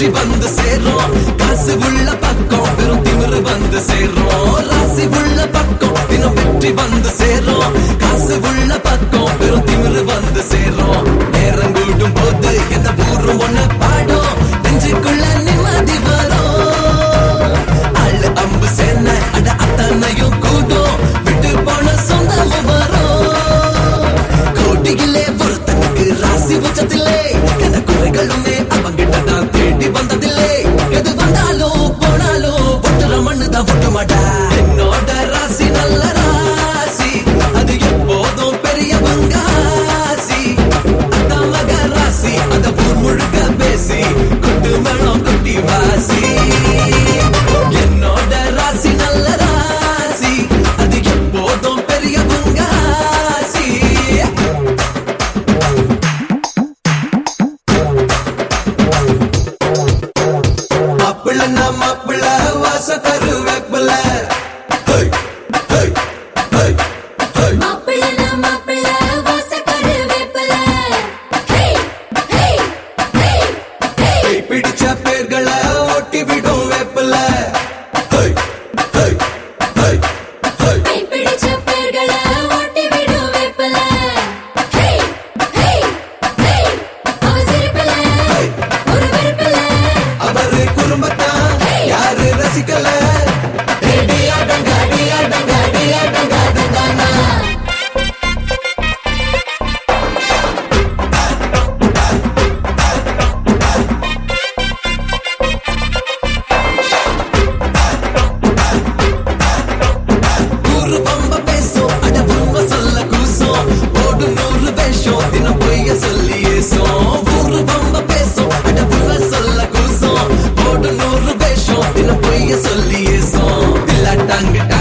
வெற்றி வந்து சேர்றோம் காசு உள்ள பக்கம் வெறும் திமிரு வந்து சேர்றோம் ராசி உள்ள பக்கம் தினம் வெற்றி வந்து சேர்றோம் காசு உள்ள பக்கம் வெறும் திமிரு வந்து சேர்றோம் நேரம் கூடும் போது எந்த பூர்வம் ஒண்ணு பாடும் நெஞ்சுக்குள்ள நிம்மதி வரும் அள்ளு அம்பு சேன அட அத்தனையும் கூடும் விட்டு போன சொந்தமும் வரும் கோட்டியிலே ஒருத்தனுக்கு ராசி உச்சத்தில் கண்ண மாப்பிள வாச தரு வேப்பிள பிடிச்ச பேர்களை ஓட்டி விடும் வேப்பில sangre.